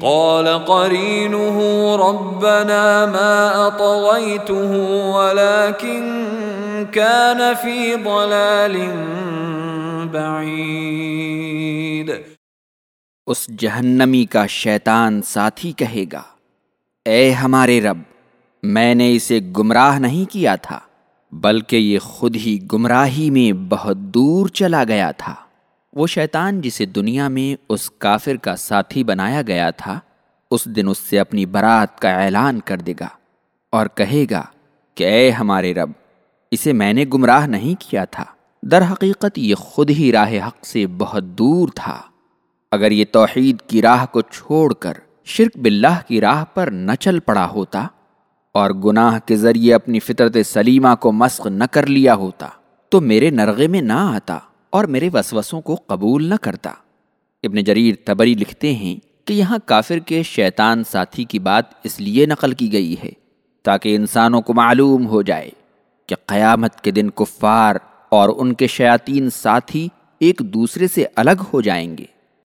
قال قرينه ربنا ما أطغيته ولكن كان في ضلال بعيد۔ اس جہنمی کا شیطان ساتھی کہے گا، اے ہمارے رب، میں نے اسے گمراہ نہیں کیا تھا، بلکہ یہ خود ہی گمراہی میں بہت دور چلا گیا تھا۔ وہ شیطان جسے دنیا میں اس کافر کا ساتھی بنایا گیا تھا، اس دن اس سے اپنی برات کا اعلان کر دے گا اور کہے گا کہ اے ہمارے رب، اسے میں نے گمراہ نہیں کیا تھا۔ در حقیقت یہ خود ہی راہ حق سے بہت دور تھا۔ اگر یہ توحید کی راہ کو چھوڑ کر شرک باللہ کی راہ پر نہ چل پڑا ہوتا اور گناہ کے ذریعے اپنی فطرت سلیمہ کو مسخ نہ کر لیا ہوتا، تو میرے نرغے میں نہ آتا۔ اور میرے وسوسوں کو قبول نہ کرتا۔ ابن جریر تبری لکھتے ہیں کہ یہاں کافر کے شیطان ساتھی کی بات اس لیے نقل کی گئی ہے تاکہ انسانوں کو معلوم ہو جائے کہ قیامت کے دن کفار اور ان کے شیاطین ساتھی ایک دوسرے سے الگ ہو جائیں گے۔